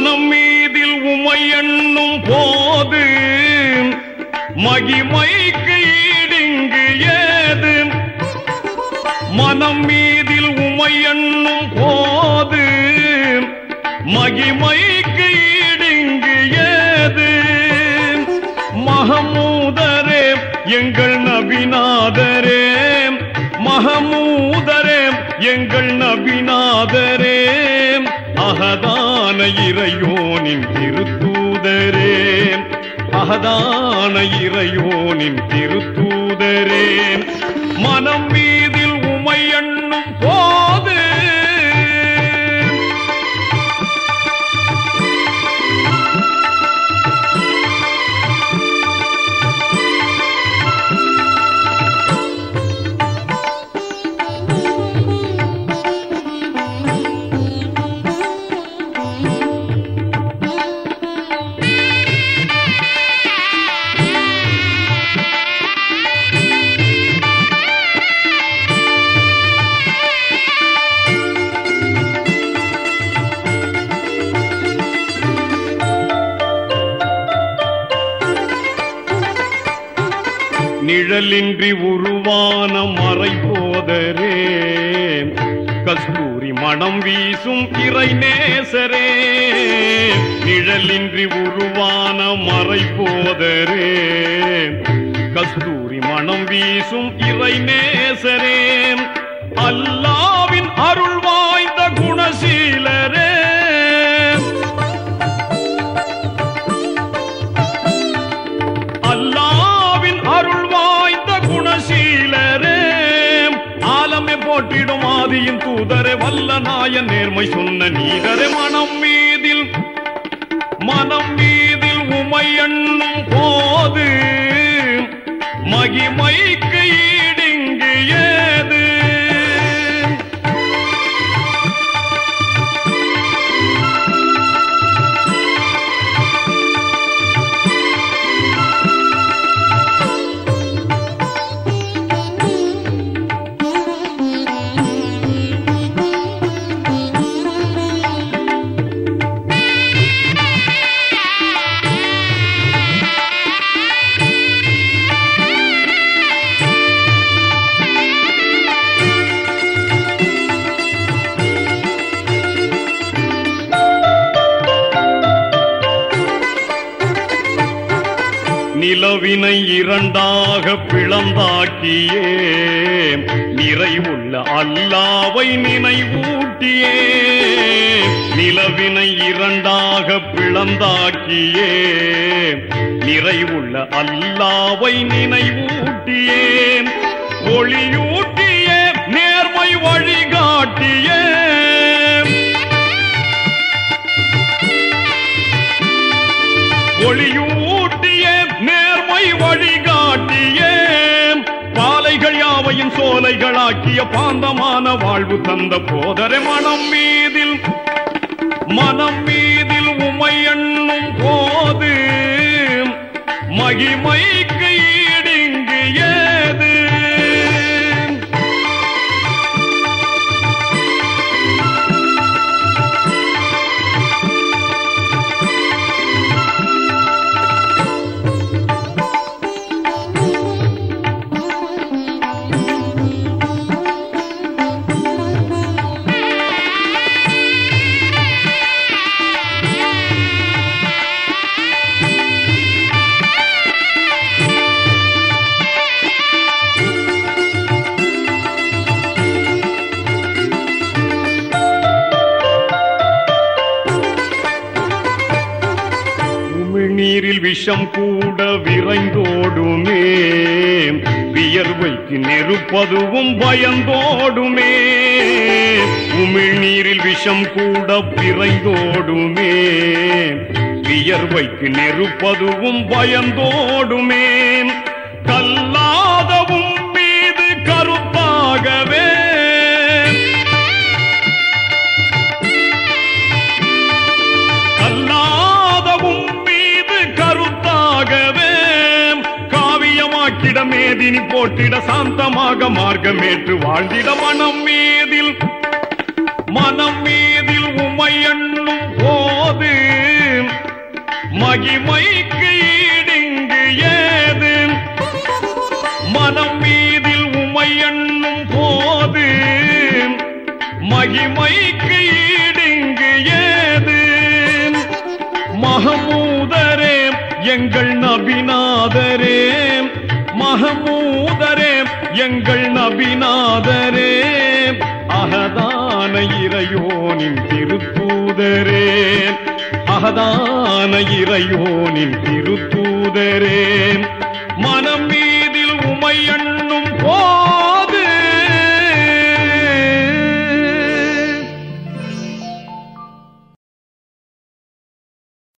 மனம் மீதில் உமை எண்ணும் போது மகிமைக்கு ஈடுங்கு ஏது? மனம் மீதில் உமை எண்ணும் போது மகிமைக்கு ஈடுங்கு ஏது? மகமூதரே எங்கள் நபிநாதரே. மகமூதரே எங்கள் நபிநாதரே. அகதான அகதான இறையோனின் திருத்தூதரே. அகதான இறையோனின் திருத்தூதரே. மனம் மீதில் உமை எண்ணும் நிழலின்றி உருவான மறை போதரே கஸ்தூரி மனம் வீசும் இறை நேசரே. நிழலின்றி உருவான மறை போதரே கஸ்தூரி மனம் வீசும் இறை நேசரே. அல்லா ஆதியின் தூதரே வல்ல நாய நேர்மை சொன்ன நீதரே மனம் மீதில் மனம் மீதில் உமை எண்ணும் போது மகிமை நிலவினை இரண்டாக பிளந்தாக்கியே நிறைவுள்ள அல்லாவை நினைவூட்டியே நிலவினை இரண்டாக பிளந்தாக்கியே நிறைவுள்ள அல்லாவை நினைவூட்டியே ஒளியூட்டிய நேர்மை வழிகாட்டியே ஒளியூ சோலைகளாக்கிய பாந்தமான வாழ்வு தந்த போதரை மனம் மீதில் மனம் மீதில் உமை எண்ணும் போது மகிமை உமிழ்நீரில் விஷம் கூட விரைந்தோடுமே. வியர்வைக்கு நெருப்பதுவும் பயந்தோடுமே. உமிழ்நீரில் விஷம் கூட விரைந்தோடுமே. வியர்வைக்கு நெருப்பதுவும் பயந்தோடுமே. கல்லாத மேதினி போட்டிட சாந்தமாக மார்க்கமேற்று வாழ்ந்திட மனம் மீதில். மனம் மீதில் உமை எண்ணும் போது மகிமைக்கு ஈடுங்கு ஏது? மனம் மீதில் உமை எண்ணும் போது மகிமைக்கு ஈடுங்கு ஏது? மகமூதரே எங்கள் நபிநாதரே. மகமூதரே எங்கள் நபிநாதரே அகதான இறையோனின் திருத்தூதரே அகதான இறையோனின் திருத்தூதரே.